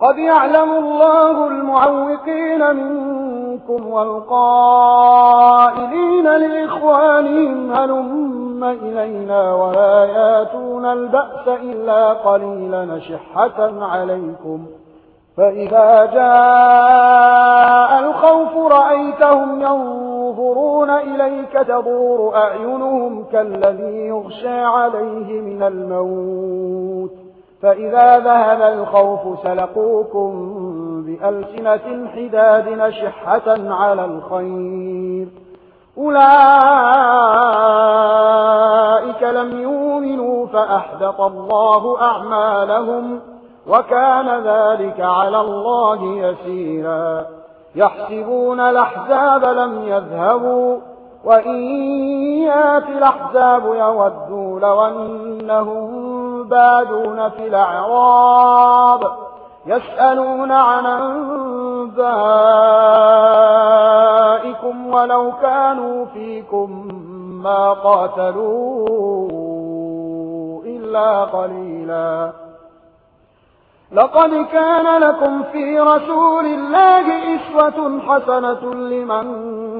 قد يعلم الله المعوقين منكم والقائلين لإخوانهم هلم إلينا ولا ياتون البأس إلا قليلا شحة عليكم فإذا جاء الخوف رأيتهم ينظرون إليك تدور أعينهم كالذي يغشى عليه من الموت فإذا ذهب الخوف سلقوكم بألسنة حداد نشحة على الخير أولئك لم يؤمنوا فأحدق الله أعمالهم وكان ذلك على الله يسيرا يحسبون الأحزاب لم يذهبوا وإن ياتي الأحزاب يودوا لو أنهم بادون في الأعراب يسألون عن أنبائكم ولو كانوا فيكم ما قاتلوا إلا قليلا. لقد كان لكم في رسول الله إسوة حسنة لمن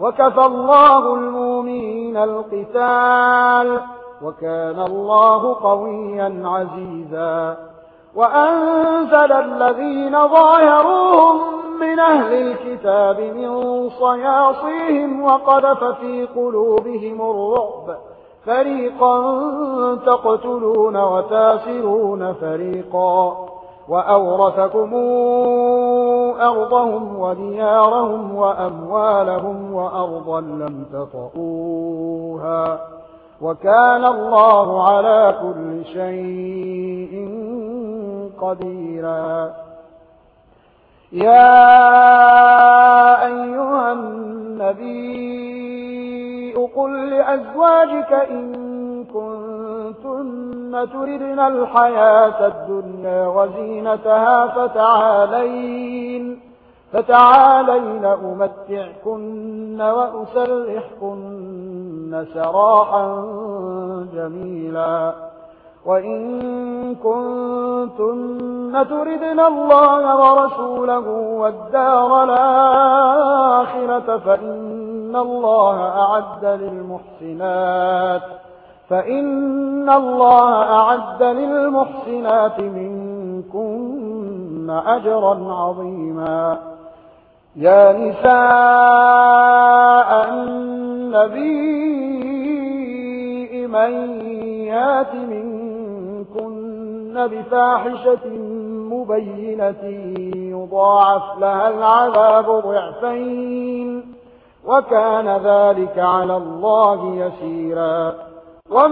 وكفى الله المؤمنين القتال وكان الله قويا عزيزا. وأنزل الذين ظاهروهم من أهل الكتاب من صياصيهم وقدف في قلوبهم الرعب. فريقا تقتلون وتاسرون فريقا. وأورثكمون أرضهم وديارهم وأموالهم وأرضا لم تطعوها وكان الله على كل شيء قديرا. يا أيها النبي قل لأزواجك إن كنتن تردن الحياة الدنيا وزينتها فتعالين فتعالين أمتعكن وأسرحكن سراحا جميلا. وإن كنتن تردن الله ورسوله والدار الآخرة فإن الله أعد للمحسنات. فإن الله أعد للمحسنات منكن أجرا عظيما يا نساء النبي من يات منكن بفاحشة مبينة يضاعف لها العذاب ضعفين وكان ذلك على الله يسيرا